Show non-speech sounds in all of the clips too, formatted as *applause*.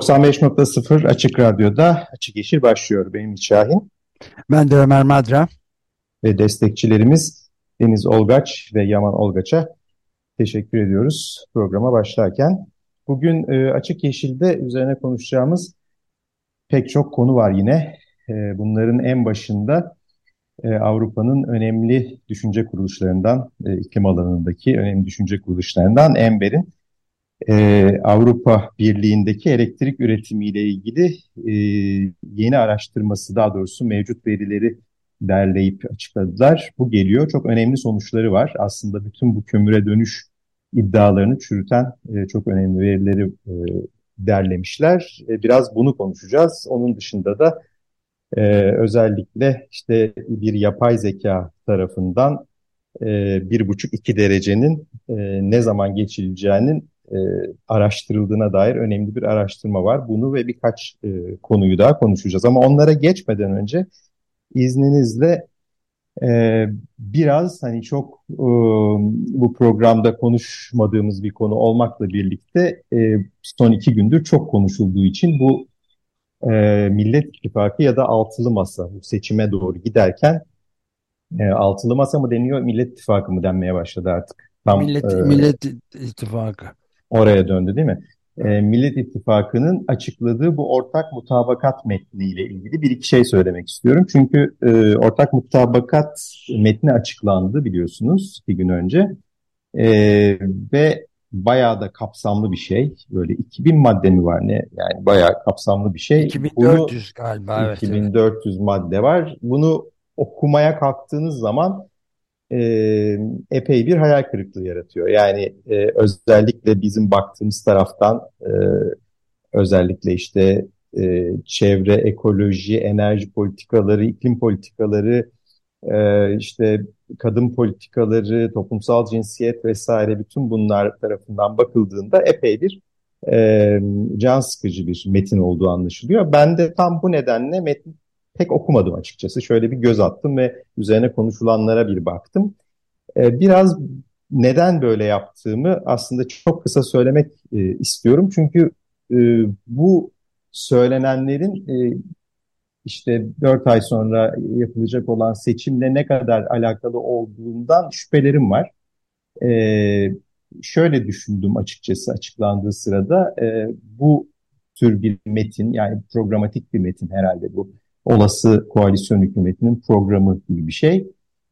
...95.0 Açık Radyo'da Açık Yeşil başlıyor. Benim Şahin. Ben de Ömer Madra. Ve destekçilerimiz Deniz Olgaç ve Yaman Olgaç'a teşekkür ediyoruz programa başlarken. Bugün e, Açık Yeşil'de üzerine konuşacağımız pek çok konu var yine. E, bunların en başında e, Avrupa'nın önemli düşünce kuruluşlarından, e, iklim alanındaki önemli düşünce kuruluşlarından Ember'in e, Avrupa Birliği'ndeki elektrik üretimiyle ilgili e, yeni araştırması, daha doğrusu mevcut verileri derleyip açıkladılar. Bu geliyor. Çok önemli sonuçları var. Aslında bütün bu kömüre dönüş iddialarını çürüten e, çok önemli verileri e, derlemişler. E, biraz bunu konuşacağız. Onun dışında da e, özellikle işte bir yapay zeka tarafından e, bir buçuk iki derecenin e, ne zaman geçileceğinin e, araştırıldığına dair önemli bir araştırma var. Bunu ve birkaç e, konuyu daha konuşacağız. Ama onlara geçmeden önce izninizle ee, biraz hani çok e, bu programda konuşmadığımız bir konu olmakla birlikte e, son iki gündür çok konuşulduğu için bu e, Millet İttifakı ya da Altılı Masa bu seçime doğru giderken e, Altılı Masa mı deniyor Millet İttifakı mı denmeye başladı artık. Tam, Millet, e, Millet İttifakı. Oraya döndü değil mi? e, Millet İttifakı'nın açıkladığı bu ortak mutabakat metniyle ilgili bir iki şey söylemek istiyorum. Çünkü e, ortak mutabakat metni açıklandı biliyorsunuz iki gün önce e, ve bayağı da kapsamlı bir şey. Böyle 2000 madde mi var ne? Yani bayağı kapsamlı bir şey. 2400 Bunu, galiba evet. 2400 evet. madde var. Bunu okumaya kalktığınız zaman e, epey bir hayal kırıklığı yaratıyor. Yani e, özellikle bizim baktığımız taraftan e, özellikle işte e, çevre, ekoloji, enerji politikaları, iklim politikaları, e, işte kadın politikaları, toplumsal cinsiyet vesaire bütün bunlar tarafından bakıldığında epey bir e, can sıkıcı bir metin olduğu anlaşılıyor. Ben de tam bu nedenle metin pek okumadım açıkçası. Şöyle bir göz attım ve üzerine konuşulanlara bir baktım. Ee, biraz neden böyle yaptığımı aslında çok kısa söylemek e, istiyorum. Çünkü e, bu söylenenlerin e, işte 4 ay sonra yapılacak olan seçimle ne kadar alakalı olduğundan şüphelerim var. şöyle düşündüm açıkçası açıklandığı sırada bu tür bir metin yani programatik bir metin herhalde bu olası koalisyon hükümetinin programı gibi bir şey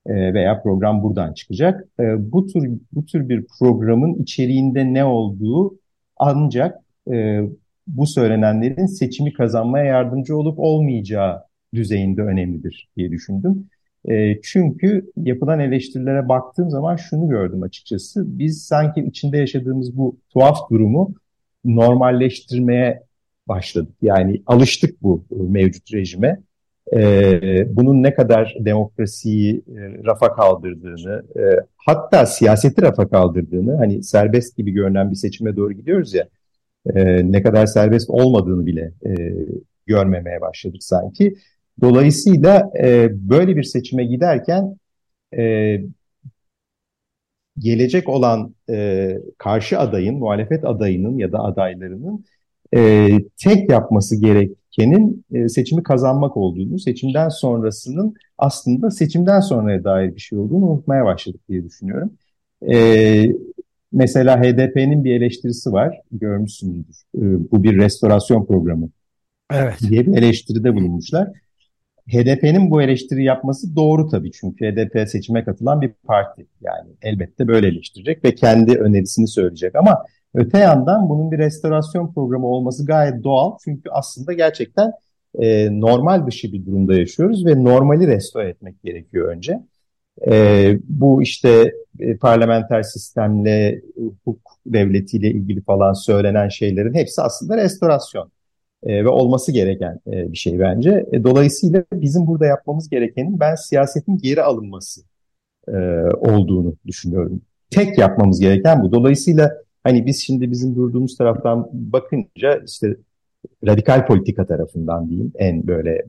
e, veya program buradan çıkacak. E, bu tür bu tür bir programın içeriğinde ne olduğu ancak e, bu söylenenlerin seçimi kazanmaya yardımcı olup olmayacağı düzeyinde önemlidir diye düşündüm. Çünkü yapılan eleştirilere baktığım zaman şunu gördüm açıkçası. Biz sanki içinde yaşadığımız bu tuhaf durumu normalleştirmeye başladık. Yani alıştık bu mevcut rejime e, bunun ne kadar demokrasiyi e, rafa kaldırdığını, e, hatta siyaseti rafa kaldırdığını, hani serbest gibi görünen bir seçime doğru gidiyoruz ya, e, ne kadar serbest olmadığını bile e, görmemeye başladık sanki. Dolayısıyla e, böyle bir seçime giderken e, gelecek olan e, karşı adayın, muhalefet adayının ya da adaylarının e, tek yapması gerekenin e, seçimi kazanmak olduğunu, seçimden sonrasının aslında seçimden sonraya dair bir şey olduğunu unutmaya başladık diye düşünüyorum. E, mesela HDP'nin bir eleştirisi var, görmüşsünüzdür. E, bu bir restorasyon programı evet. diye bir eleştiride bulunmuşlar. HDP'nin bu eleştiri yapması doğru tabii çünkü HDP seçime katılan bir parti. Yani elbette böyle eleştirecek ve kendi önerisini söyleyecek ama Öte yandan bunun bir restorasyon programı olması gayet doğal. Çünkü aslında gerçekten e, normal dışı bir durumda yaşıyoruz ve normali restore etmek gerekiyor önce. E, bu işte e, parlamenter sistemle, hukuk devletiyle ilgili falan söylenen şeylerin hepsi aslında restorasyon e, ve olması gereken e, bir şey bence. E, dolayısıyla bizim burada yapmamız gerekenin ben siyasetin geri alınması e, olduğunu düşünüyorum. Tek yapmamız gereken bu. Dolayısıyla hani biz şimdi bizim durduğumuz taraftan bakınca işte radikal politika tarafından diyeyim en böyle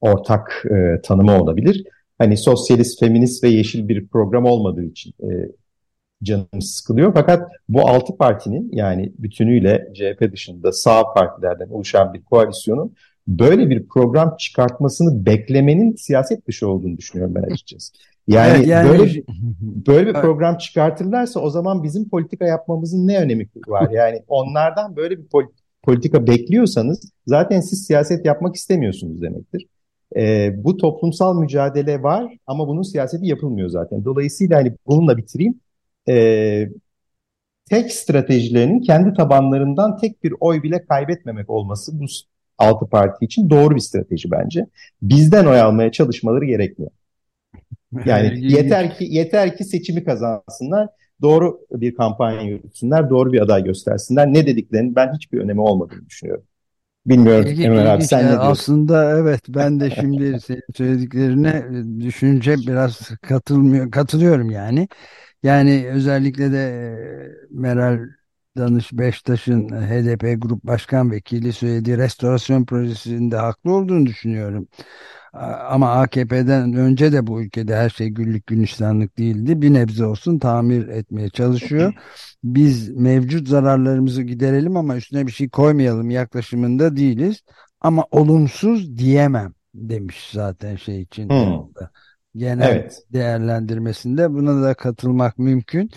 ortak e, tanımı olabilir. Hani sosyalist, feminist ve yeşil bir program olmadığı için e, canımız sıkılıyor. Fakat bu altı partinin yani bütünüyle CHP dışında sağ partilerden oluşan bir koalisyonun böyle bir program çıkartmasını beklemenin siyaset dışı olduğunu düşünüyorum ben açıkçası. Yani, evet, yani böyle *laughs* böyle bir program çıkartırlarsa o zaman bizim politika yapmamızın ne önemi var? Yani onlardan böyle bir politika bekliyorsanız zaten siz siyaset yapmak istemiyorsunuz demektir. Ee, bu toplumsal mücadele var ama bunun siyaseti yapılmıyor zaten. Dolayısıyla hani bununla bitireyim. Ee, tek stratejilerinin kendi tabanlarından tek bir oy bile kaybetmemek olması bu altı parti için doğru bir strateji bence. Bizden oy almaya çalışmaları gerekmiyor. Yani *laughs* yeter ki yeter ki seçimi kazansınlar, doğru bir kampanya yürütsünler, doğru bir aday göstersinler. Ne dediklerinin ben hiçbir önemi olmadığını düşünüyorum. Bilmiyorum İlgi, Emre abi sen ne diyorsun? Aslında evet ben de şimdi *laughs* söylediklerine düşünce biraz katılmıyor katılıyorum yani. Yani özellikle de e, Meral Danış Beştaş'ın HDP Grup Başkan Vekili söylediği restorasyon projesinde haklı olduğunu düşünüyorum. Ama AKP'den önce de bu ülkede her şey güllük gülistanlık değildi. Bir nebze olsun tamir etmeye çalışıyor. *clears throat* Biz mevcut zararlarımızı giderelim ama üstüne bir şey koymayalım yaklaşımında değiliz. Ama olumsuz diyemem demiş zaten şey için. Hmm. Genel evet. değerlendirmesinde buna da katılmak mümkün.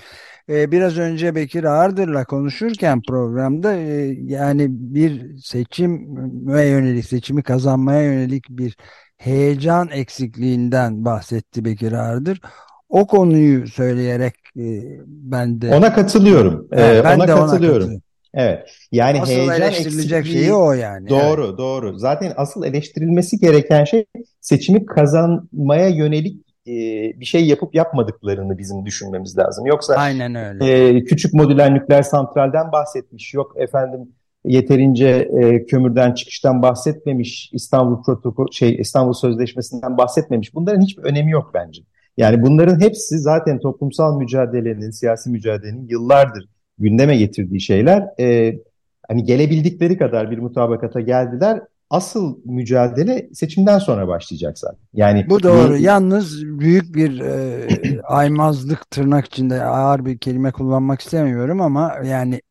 Ee, biraz önce Bekir Ağırdır'la konuşurken programda e, yani bir seçime yönelik, seçimi kazanmaya yönelik bir heyecan eksikliğinden bahsetti Bekir Ardır. O konuyu söyleyerek e, ben de ona katılıyorum. Evet, ben ona de katılıyorum. Ona Evet. Yani asıl heyecan eleştirilecek eksikliği, şeyi o yani. Doğru, evet. doğru. Zaten asıl eleştirilmesi gereken şey seçimi kazanmaya yönelik e, bir şey yapıp yapmadıklarını bizim düşünmemiz lazım. Yoksa Aynen öyle. E, küçük modüler nükleer santralden bahsetmiş. Yok efendim yeterince e, kömürden çıkıştan bahsetmemiş, İstanbul Protokol şey İstanbul Sözleşmesi'nden bahsetmemiş. Bunların hiçbir önemi yok bence. Yani bunların hepsi zaten toplumsal mücadelenin, siyasi mücadelenin yıllardır gündeme getirdiği şeyler. E, hani gelebildikleri kadar bir mutabakata geldiler. Asıl mücadele seçimden sonra başlayacak zaten. Yani bu doğru. Bir, Yalnız büyük bir e, *clears throat* aymazlık tırnak içinde ağır bir kelime kullanmak istemiyorum ama yani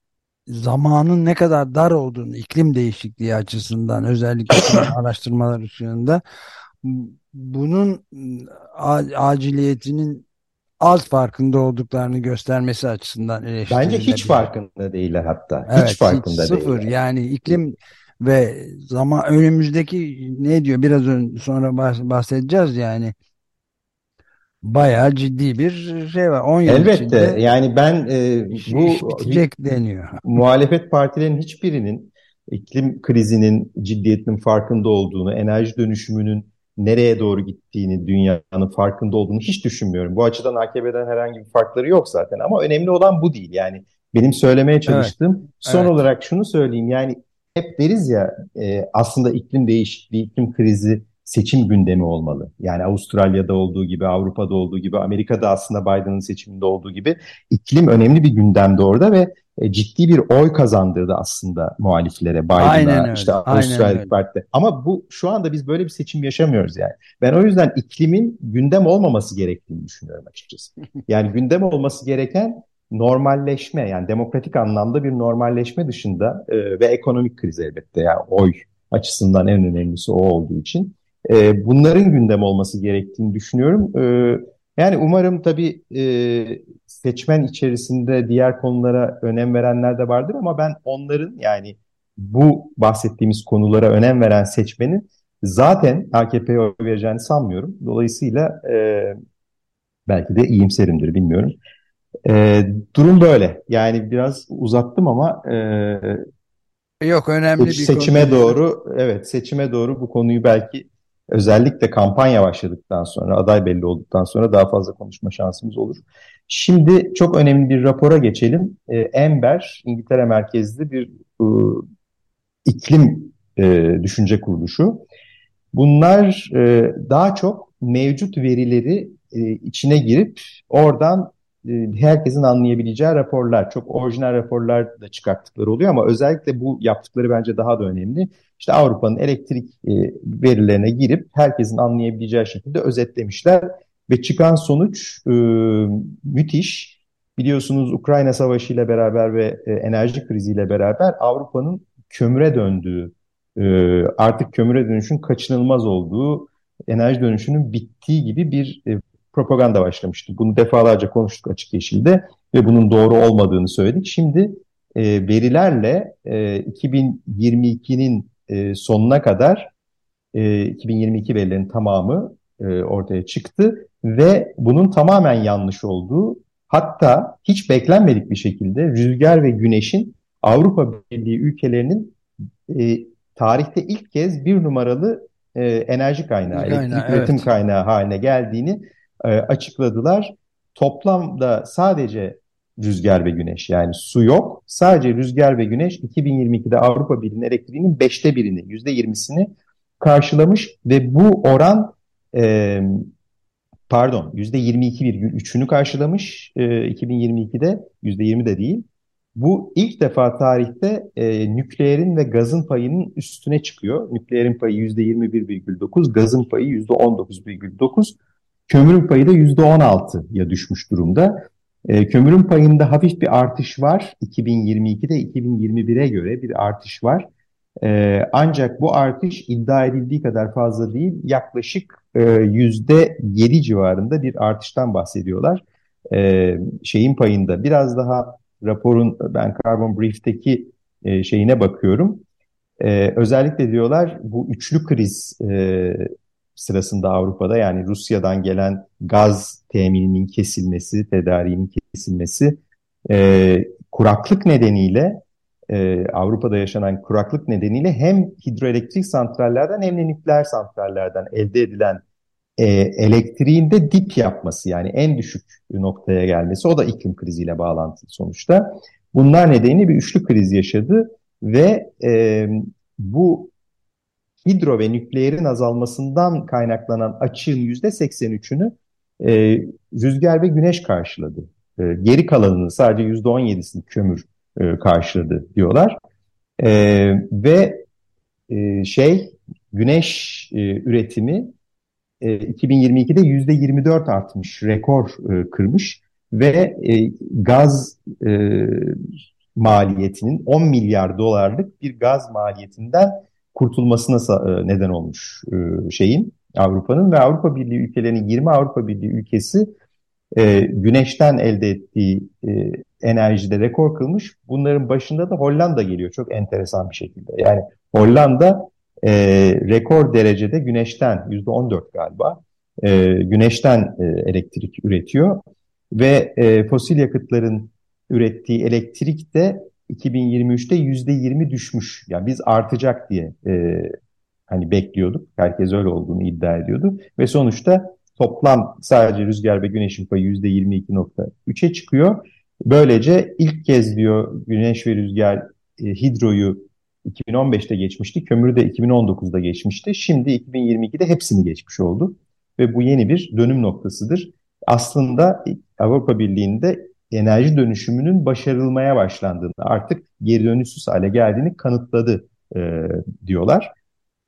zamanın ne kadar dar olduğunu iklim değişikliği açısından özellikle *coughs* araştırmalar ışığında bunun aciliyetinin az farkında olduklarını göstermesi açısından eleştirilebilir. Bence hiç farkında değiller hatta. Evet, hiç farkında hiç sıfır. değiller. Yani iklim ve zaman önümüzdeki ne diyor biraz sonra bahsedeceğiz yani bayağı ciddi bir şey var. 10 yıl Elbette içinde yani ben e, bu bitecek deniyor. *laughs* Muhalefet partilerin hiçbirinin iklim krizinin ciddiyetinin farkında olduğunu, enerji dönüşümünün nereye doğru gittiğini, dünyanın farkında olduğunu hiç düşünmüyorum. Bu açıdan AKP'den herhangi bir farkları yok zaten ama önemli olan bu değil. Yani benim söylemeye çalıştığım evet. son evet. olarak şunu söyleyeyim yani hep deriz ya e, aslında iklim değişikliği, iklim krizi seçim gündemi olmalı. Yani Avustralya'da olduğu gibi, Avrupa'da olduğu gibi, Amerika'da aslında Biden'ın seçiminde olduğu gibi iklim önemli bir gündemde orada ve e, ciddi bir oy kazandırdı aslında muhaliflere Biden'a işte Avustralya Parti'de. Ama bu şu anda biz böyle bir seçim yaşamıyoruz yani. Ben o yüzden iklimin gündem olmaması gerektiğini düşünüyorum açıkçası. *laughs* Yani gündem olması gereken normalleşme yani demokratik anlamda bir normalleşme dışında e, ve ekonomik kriz elbette yani oy açısından en önemlisi o olduğu için e, bunların gündem olması gerektiğini düşünüyorum. E, yani umarım tabii e, seçmen içerisinde diğer konulara önem verenler de vardır ama ben onların yani bu bahsettiğimiz konulara önem veren seçmenin zaten AKP'ye oy vereceğini sanmıyorum. Dolayısıyla e, belki de iyimserimdir bilmiyorum. E, durum böyle. Yani biraz uzattım ama e, yok önemli bir seçime konu. doğru evet seçime doğru bu konuyu belki özellikle kampanya başladıktan sonra, aday belli olduktan sonra daha fazla konuşma şansımız olur. Şimdi çok önemli bir rapora geçelim. E, Ember, İngiltere merkezli bir e, iklim e, düşünce kuruluşu. Bunlar e, daha çok mevcut verileri içine girip oradan herkesin anlayabileceği raporlar, çok orijinal raporlar da çıkarttıkları oluyor ama özellikle bu yaptıkları bence daha da önemli. İşte Avrupa'nın elektrik e, verilerine girip herkesin anlayabileceği şekilde özetlemişler ve çıkan sonuç e, müthiş. Biliyorsunuz Ukrayna Savaşı ile beraber ve e, enerji kriziyle beraber Avrupa'nın kömüre döndüğü, e, artık kömüre dönüşün kaçınılmaz olduğu, enerji dönüşünün bittiği gibi bir e, propaganda başlamıştı. Bunu defalarca konuştuk Açık Yeşil'de ve bunun doğru olmadığını söyledik. Şimdi e, verilerle e, 2022'nin e, sonuna kadar e, 2022 verilerin tamamı e, ortaya çıktı ve bunun tamamen yanlış olduğu hatta hiç beklenmedik bir şekilde rüzgar ve güneşin Avrupa Birliği ülkelerinin e, tarihte ilk kez bir numaralı e, enerji kaynağı, elektrik kaynağı, üretim evet. kaynağı haline geldiğini e, açıkladılar. Toplamda sadece rüzgar ve güneş yani su yok. Sadece rüzgar ve güneş 2022'de Avrupa Birliği'nin elektriğinin beşte birini, yüzde yirmisini karşılamış ve bu oran e, pardon yüzde yirmi iki virgül üçünü karşılamış e, 2022'de yüzde yirmi de değil. Bu ilk defa tarihte e, nükleerin ve gazın payının üstüne çıkıyor. Nükleerin payı yüzde yirmi bir virgül dokuz, gazın payı yüzde on dokuz virgül dokuz. Kömürün payı da %16'ya düşmüş durumda. E, kömürün payında hafif bir artış var. 2022'de 2021'e göre bir artış var. E, ancak bu artış iddia edildiği kadar fazla değil. Yaklaşık e, %7 civarında bir artıştan bahsediyorlar. E, şeyin payında biraz daha raporun ben Carbon Brief'teki e, şeyine bakıyorum. Özellikle diyorlar bu üçlü kriz e, sırasında Avrupa'da yani Rusya'dan gelen gaz temininin kesilmesi, tedariğinin kesilmesi, e, kuraklık nedeniyle e, Avrupa'da yaşanan kuraklık nedeniyle hem hidroelektrik santrallerden hem de nükleer santrallerden elde edilen e, elektriğin de dip yapması yani en düşük noktaya gelmesi o da iklim kriziyle bağlantılı sonuçta. Bunlar nedeniyle bir üçlü kriz yaşadı ve e, bu hidro ve nükleerin azalmasından kaynaklanan açığın %83'ünü e, rüzgar ve güneş karşıladı. E, geri kalanının sadece %17'sini kömür e, karşıladı diyorlar. E, ve e, şey güneş e, üretimi e, 2022'de %24 artmış, rekor e, kırmış ve e, gaz e, maliyetinin 10 milyar dolarlık bir gaz maliyetinden kurtulmasına e, neden olmuş e, şeyin Avrupa'nın ve Avrupa Birliği ülkelerinin 20 Avrupa Birliği ülkesi e, güneşten elde ettiği enerjide rekor kılmış. Bunların başında da Hollanda geliyor çok enteresan bir şekilde. Yani Hollanda e, rekor derecede güneşten yüzde 14 galiba e, güneşten e, elektrik üretiyor ve e, fosil yakıtların ürettiği elektrik de 2023'te %20 düşmüş. Yani biz artacak diye e, hani bekliyorduk. Herkes öyle olduğunu iddia ediyordu. Ve sonuçta toplam sadece rüzgar ve güneşin payı %22.3'e çıkıyor. Böylece ilk kez diyor güneş ve rüzgar e, hidroyu 2015'te geçmişti. Kömürü de 2019'da geçmişti. Şimdi 2022'de hepsini geçmiş oldu. Ve bu yeni bir dönüm noktasıdır. Aslında Avrupa Birliği'nde enerji dönüşümünün başarılmaya başlandığını, artık geri dönüşsüz hale geldiğini kanıtladı e, diyorlar.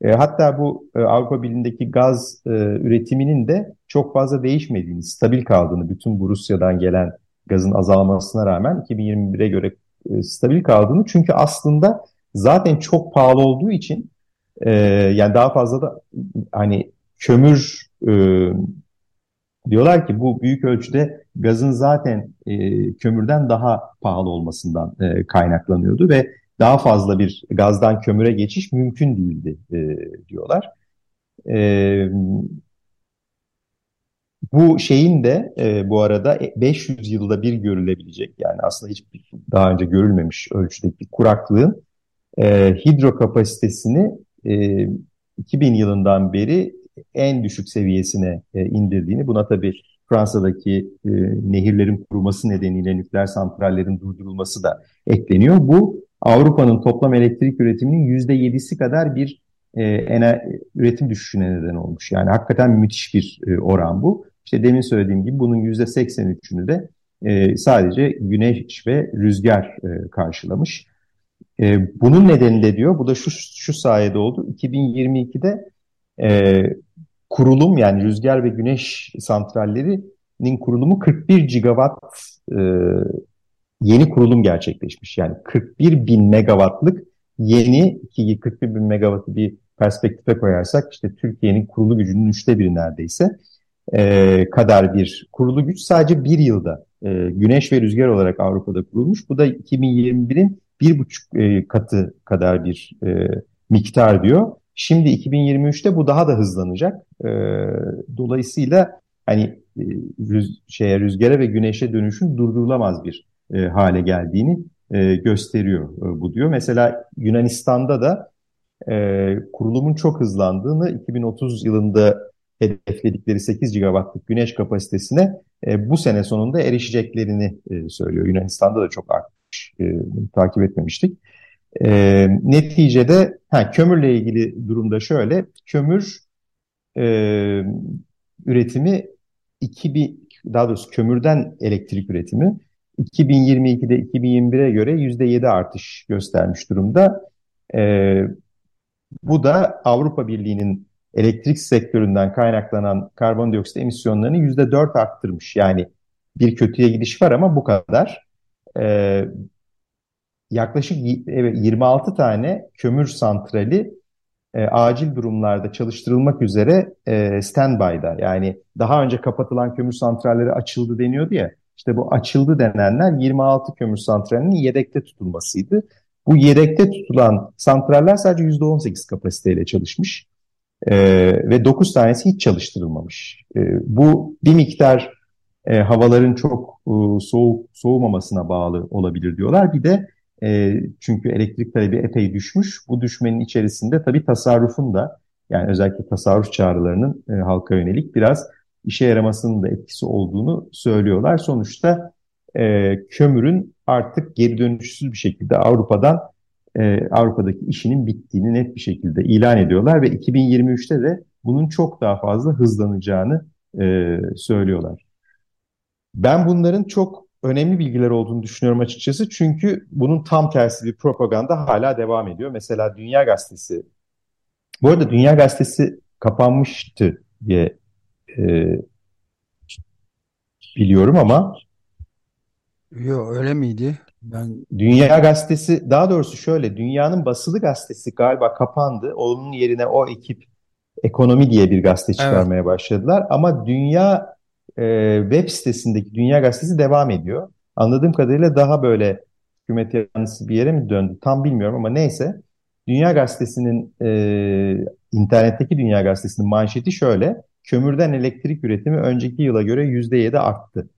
E, hatta bu e, Avrupa Birliği'ndeki gaz e, üretiminin de çok fazla değişmediğini, stabil kaldığını, bütün bu Rusya'dan gelen gazın azalmasına rağmen 2021'e göre e, stabil kaldığını. Çünkü aslında zaten çok pahalı olduğu için e, yani daha fazla da hani kömür e, diyorlar ki bu büyük ölçüde gazın zaten e, kömürden daha pahalı olmasından e, kaynaklanıyordu ve daha fazla bir gazdan kömüre geçiş mümkün değildi e, diyorlar. E, bu şeyin de e, bu arada 500 yılda bir görülebilecek yani aslında hiç daha önce görülmemiş ölçüdeki kuraklığın e, hidro kapasitesini e, 2000 yılından beri en düşük seviyesine e, indirdiğini, buna tabii Fransa'daki e, nehirlerin kuruması nedeniyle nükleer santrallerin durdurulması da ekleniyor. Bu Avrupa'nın toplam elektrik üretiminin yüzde yedisi kadar bir e, ener, üretim düşüşüne neden olmuş. Yani hakikaten müthiş bir e, oran bu. İşte demin söylediğim gibi bunun yüzde 83'ünü de e, sadece güneş ve rüzgar e, karşılamış. E, bunun nedeni de diyor, bu da şu, şu sayede oldu. 2022'de e, kurulum yani rüzgar ve güneş santrallerinin kurulumu 41 gigawatt e, yeni kurulum gerçekleşmiş. Yani 41 bin megawattlık yeni ki 41 bin megawattı bir perspektife koyarsak işte Türkiye'nin kurulu gücünün üçte biri neredeyse e, kadar bir kurulu güç sadece bir yılda e, güneş ve rüzgar olarak Avrupa'da kurulmuş. Bu da 2021'in bir buçuk e, katı kadar bir e, miktar diyor. Şimdi 2023'te bu daha da hızlanacak. E, dolayısıyla hani e, rüz, şeye rüzgara ve güneşe dönüşün durdurulamaz bir e, hale geldiğini e, gösteriyor e, bu diyor. Mesela Yunanistan'da da e, kurulumun çok hızlandığını 2030 yılında hedefledikleri 8 gigawattlık güneş kapasitesine e, bu sene sonunda erişeceklerini e, söylüyor. Yunanistan'da da çok artmış, e, takip etmemiştik. E, neticede ha, kömürle ilgili durumda şöyle, kömür e, üretimi 2000, daha doğrusu kömürden elektrik üretimi 2022'de 2021'e göre %7 artış göstermiş durumda. E, bu da Avrupa Birliği'nin elektrik sektöründen kaynaklanan karbondioksit emisyonlarını %4 arttırmış. Yani bir kötüye gidiş var ama bu kadar. E, yaklaşık 26 tane kömür santrali e, acil durumlarda çalıştırılmak üzere e, standby'da. Yani daha önce kapatılan kömür santralleri açıldı deniyordu ya. İşte bu açıldı denenler 26 kömür santralinin yedekte tutulmasıydı. Bu yedekte tutulan santraller sadece %18 kapasiteyle çalışmış. E, ve 9 tanesi hiç çalıştırılmamış. E, bu bir miktar e, havaların çok e, soğuk soğumamasına bağlı olabilir diyorlar. Bir de e, çünkü elektrik talebi epey düşmüş. Bu düşmenin içerisinde tabii tasarrufun da yani özellikle tasarruf çağrılarının e, halka yönelik biraz işe yaramasının da etkisi olduğunu söylüyorlar. Sonuçta e, kömürün artık geri dönüşsüz bir şekilde Avrupa'dan e, Avrupa'daki işinin bittiğini net bir şekilde ilan ediyorlar ve 2023'te de bunun çok daha fazla hızlanacağını e, söylüyorlar. Ben bunların çok önemli bilgiler olduğunu düşünüyorum açıkçası. Çünkü bunun tam tersi bir propaganda hala devam ediyor. Mesela Dünya Gazetesi, bu arada Dünya Gazetesi kapanmıştı diye e, biliyorum ama Yok öyle miydi? Ben Dünya Gazetesi daha doğrusu şöyle dünyanın basılı gazetesi galiba kapandı. Onun yerine o ekip Ekonomi diye bir gazete çıkarmaya evet. başladılar. Ama Dünya e, web sitesindeki Dünya Gazetesi devam ediyor. Anladığım kadarıyla daha böyle hükümet yanlısı bir yere mi döndü tam bilmiyorum ama neyse. Dünya Gazetesi'nin e, internetteki Dünya Gazetesi'nin manşeti şöyle. Kömürden elektrik üretimi önceki yıla göre %7 arttı.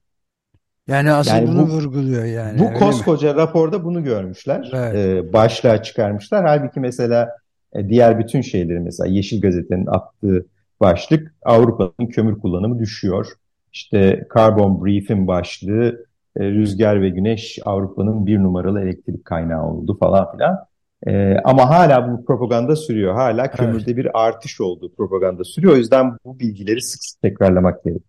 Yani asıl yani bunu bu, vurguluyor yani. Bu koskoca mi? raporda bunu görmüşler. Evet. E, başlığa çıkarmışlar. Halbuki mesela e, diğer bütün şeyleri mesela Yeşil Gazete'nin attığı başlık Avrupa'nın kömür kullanımı düşüyor. İşte Carbon Brief'in başlığı e, rüzgar ve güneş Avrupa'nın bir numaralı elektrik kaynağı oldu falan filan. E, ama hala bu propaganda sürüyor. Hala kömürde evet. bir artış olduğu propaganda sürüyor. O yüzden bu bilgileri sık sık tekrarlamak gerekiyor.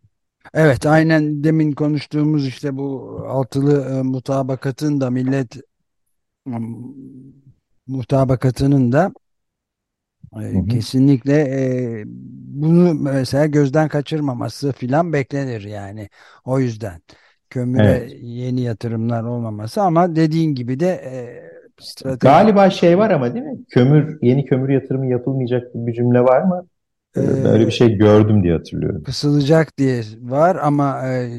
Evet aynen demin konuştuğumuz işte bu altılı e, mutabakatın da millet mutabakatının da Hı hı. Kesinlikle e, bunu mesela gözden kaçırmaması filan beklenir yani. O yüzden kömüre evet. yeni yatırımlar olmaması ama dediğin gibi de e, strateji... Galiba şey var ama değil mi? Kömür yeni kömür yatırımı yapılmayacak bir cümle var mı? Ee, Böyle bir şey gördüm diye hatırlıyorum. Kısılacak diye var ama e,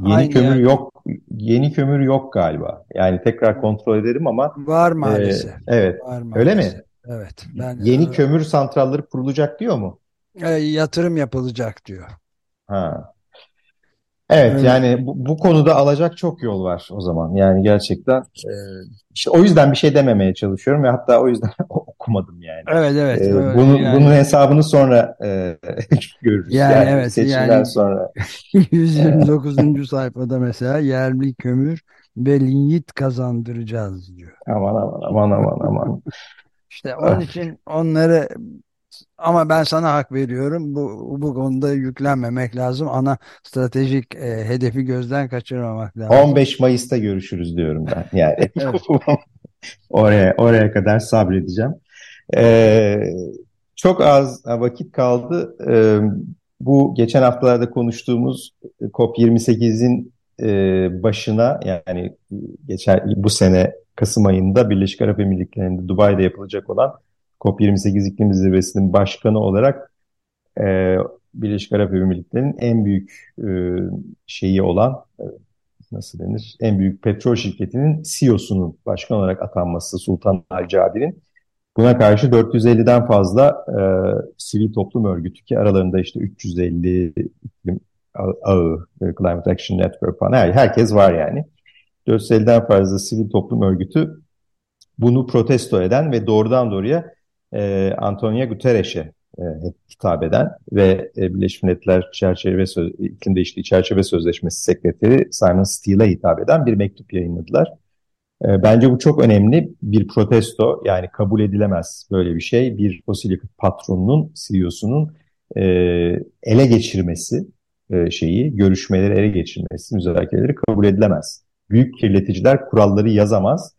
yeni kömür yani. yok. Yeni kömür yok galiba. Yani tekrar kontrol ederim ama var maalesef. E, evet. Var maalesef. Öyle mi? Evet. Ben, Yeni e, kömür santralleri kurulacak diyor mu? E, yatırım yapılacak diyor. Ha. Evet evet. yani bu, bu konuda alacak çok yol var o zaman. Yani gerçekten e, işte o yüzden bir şey dememeye çalışıyorum ve hatta o yüzden *laughs* okumadım yani. Evet evet. E, bunu, yani. Bunun hesabını sonra e, *laughs* görürüz. Yani, yani evet. Seçimden yani, sonra. *laughs* 129. sayfada mesela yerli kömür ve linyit kazandıracağız diyor. Aman aman aman aman aman. İşte onun için onları ama ben sana hak veriyorum. Bu, bu konuda yüklenmemek lazım. Ana stratejik e, hedefi gözden kaçırmamak lazım. 15 Mayıs'ta görüşürüz diyorum ben. Yani *laughs* *laughs* oraya oraya kadar sabredeceğim. Ee, çok az vakit kaldı. Ee, bu geçen haftalarda konuştuğumuz COP28'in e, başına yani geçen bu sene Kasım ayında Birleşik Arap Emirlikleri'nde Dubai'de yapılacak olan COP28 iklim zirvesinin başkanı olarak e, Birleşik Arap Emirlikleri'nin en büyük e, şeyi olan e, nasıl denir? En büyük petrol şirketinin CEO'sunun başkan olarak atanması Sultan Al Cabir'in buna karşı 450'den fazla e, sivil toplum örgütü ki aralarında işte 350 iklim ağı, e, Climate Action Network falan her, herkes var yani. 450'den fazla sivil toplum örgütü bunu protesto eden ve doğrudan doğruya e, Antonio Guterres'e e, hitap eden ve e, Birleşmiş Milletler Çerçeve Söz İklim Değişikliği Çerçeve Sözleşmesi Sekreteri Simon Steele'e hitap eden bir mektup yayınladılar. E, bence bu çok önemli bir protesto yani kabul edilemez böyle bir şey. Bir fosil yakıt patronunun, CEO'sunun e, ele geçirmesi e, şeyi, görüşmeleri ele geçirmesi, müzakereleri kabul edilemez. Büyük kirleticiler kuralları yazamaz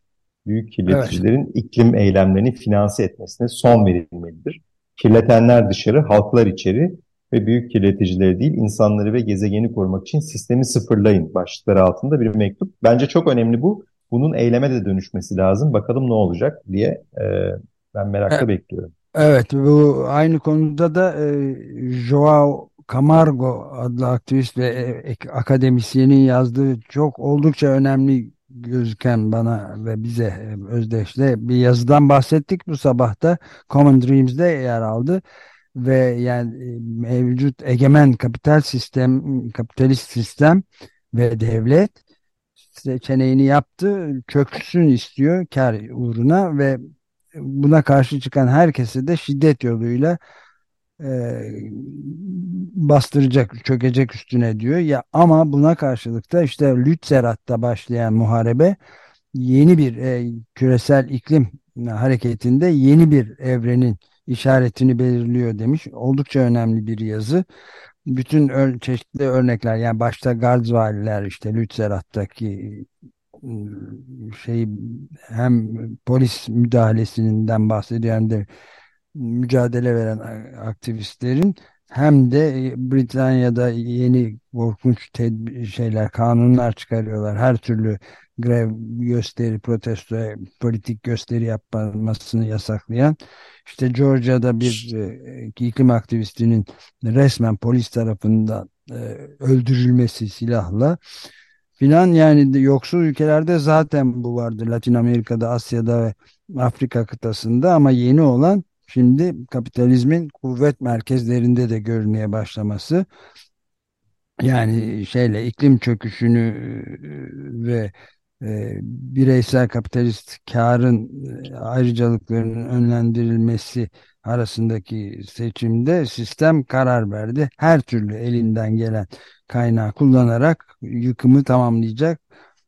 büyük kirleticilerin evet. iklim eylemlerini finanse etmesine son verilmelidir. Kirletenler dışarı, halklar içeri ve büyük kirleticileri değil insanları ve gezegeni korumak için sistemi sıfırlayın başlıkları altında bir mektup. Bence çok önemli bu. Bunun eyleme de dönüşmesi lazım. Bakalım ne olacak diye e, ben merakla evet. bekliyorum. Evet bu aynı konuda da e, Joao Camargo adlı aktivist ve e, akademisyenin yazdığı çok oldukça önemli gözüken bana ve bize e, özdeşle bir yazıdan bahsettik bu sabahta. Common Dreams'de yer aldı ve yani e, mevcut egemen kapital sistem, kapitalist sistem ve devlet seçeneğini yaptı, çöksün istiyor kar uğruna ve buna karşı çıkan herkese de şiddet yoluyla e, bastıracak, çökecek üstüne diyor. Ya ama buna karşılık da işte Lützerat'ta başlayan muharebe yeni bir e, küresel iklim hareketinde yeni bir evrenin işaretini belirliyor demiş. Oldukça önemli bir yazı. Bütün ör çeşitli örnekler yani başta Garzvaliler işte Lützerat'taki ıı, şey hem polis müdahalesinden bahsediyor hem de mücadele veren aktivistlerin hem de e, Britanya'da yeni korkunç şeyler, kanunlar çıkarıyorlar. Her türlü grev, gösteri, protesto, politik gösteri yapmasını yasaklayan. İşte Georgia'da bir e, iklim aktivistinin resmen polis tarafından e, öldürülmesi silahla filan yani yoksul ülkelerde zaten bu vardı. Latin Amerika'da, Asya'da ve Afrika kıtasında ama yeni olan şimdi kapitalizmin kuvvet merkezlerinde de görünmeye başlaması yani şeyle iklim çöküşünü e, ve e, bireysel kapitalist karın e, ayrıcalıklarının önlendirilmesi arasındaki seçimde sistem karar verdi. Her türlü elinden gelen kaynağı kullanarak yıkımı tamamlayacak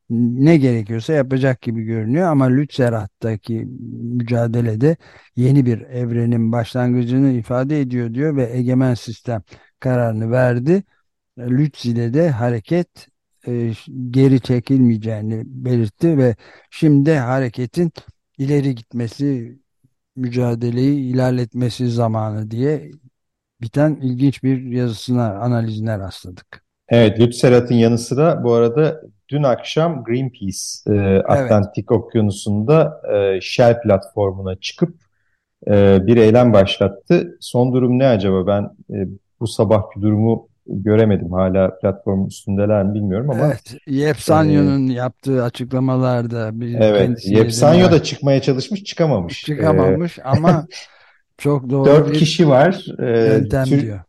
ne gerekiyorsa yapacak gibi görünüyor ama Lützerat'taki mücadelede yeni bir evrenin başlangıcını ifade ediyor diyor ve egemen sistem kararını verdi. Lützi'de de hareket e, geri çekilmeyeceğini belirtti ve şimdi hareketin ileri gitmesi, mücadeleyi ilerletmesi zamanı diye biten ilginç bir yazısına, analizine rastladık. Evet, Lützerat'ın yanı sıra bu arada dün akşam Greenpeace e, Atlantik evet. Okyanusu'nda e, Shell platformuna çıkıp e, bir eylem başlattı. Son durum ne acaba? Ben e, bu sabahki durumu göremedim. Hala platformun üstündeler mi bilmiyorum ama. Evet, Yepsanyo'nun e, yaptığı açıklamalarda bir Evet, Yepsanyo da çıkmaya çalışmış, çıkamamış. Çıkamamış ee, ama *laughs* çok doğru Dört kişi var. Yöntem Tür diyor.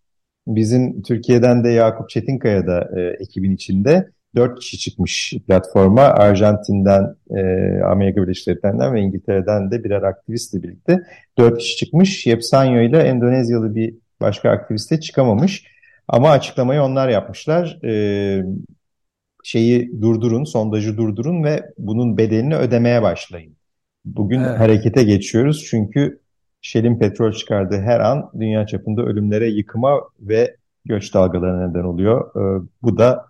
bizim Türkiye'den de Yakup Çetinkaya da e, ekibin içinde. Dört kişi çıkmış platforma. Arjantin'den, e, Amerika Birleşik Devletleri'nden ve İngiltere'den de birer aktivistle birlikte dört kişi çıkmış. Yepsanyo ile Endonezyalı bir başka aktiviste çıkamamış. Ama açıklamayı onlar yapmışlar. E, şeyi durdurun, sondajı durdurun ve bunun bedelini ödemeye başlayın. Bugün evet. harekete geçiyoruz çünkü Shell'in petrol çıkardığı her an dünya çapında ölümlere, yıkıma ve göç dalgalarına neden oluyor. Ee, bu da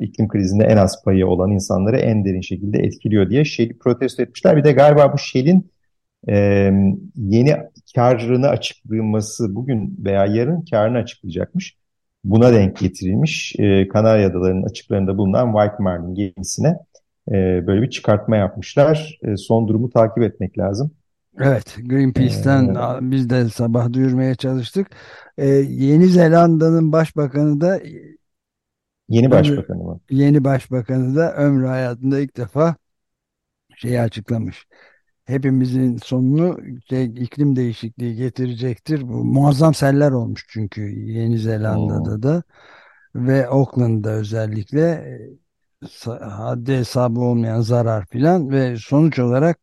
iklim krizinde en az payı olan insanları en derin şekilde etkiliyor diye Shell'i protesto etmişler. Bir de galiba bu Shell'in e, yeni karını açıklaması bugün veya yarın karını açıklayacakmış. Buna denk getirilmiş e, Kanarya Adaları'nın açıklarında bulunan White Marlin gemisine e, böyle bir çıkartma yapmışlar. E, son durumu takip etmek lazım. Evet, Greenpeace'ten ee, biz de sabah duyurmaya çalıştık. Ee, Yeni Zelanda'nın başbakanı da Yeni başbakanı mı? Yeni başbakanı da ömrü hayatında ilk defa şeyi açıklamış. Hepimizin sonunu şey, iklim değişikliği getirecektir. Bu muazzam seller olmuş çünkü Yeni Zelanda'da hmm. da ve Auckland'da özellikle haddi hesabı olmayan zarar filan ve sonuç olarak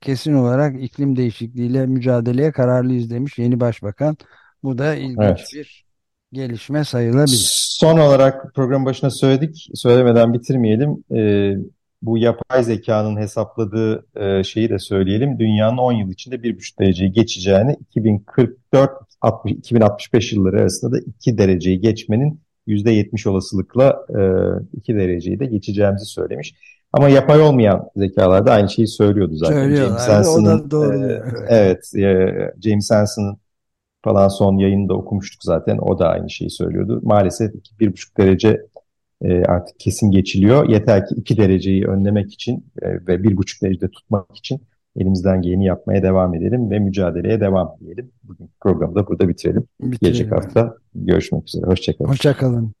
kesin olarak iklim değişikliğiyle mücadeleye kararlıyız demiş yeni başbakan. Bu da ilginç evet. bir gelişme sayılabilir. Son olarak program başına söyledik. Söylemeden bitirmeyelim. Ee, bu yapay zekanın hesapladığı e, şeyi de söyleyelim. Dünyanın 10 yıl içinde 1,5 dereceyi geçeceğini 2044 60, 2065 yılları arasında da 2 dereceyi geçmenin %70 olasılıkla e, 2 dereceyi de geçeceğimizi söylemiş. Ama yapay olmayan zekalarda aynı şeyi söylüyordu zaten. Söylüyorlar. James doğru. E, evet. E, James Hansen'ın falan son yayında okumuştuk zaten. O da aynı şeyi söylüyordu. Maalesef 1,5 derece e, artık kesin geçiliyor. Yeter ki 2 dereceyi önlemek için e, ve 1,5 derecede tutmak için elimizden geleni yapmaya devam edelim ve mücadeleye devam edelim. Bugün programı da burada bitirelim. bitirelim. Gelecek hafta görüşmek üzere. Hoşçakalın. Hoşçakalın.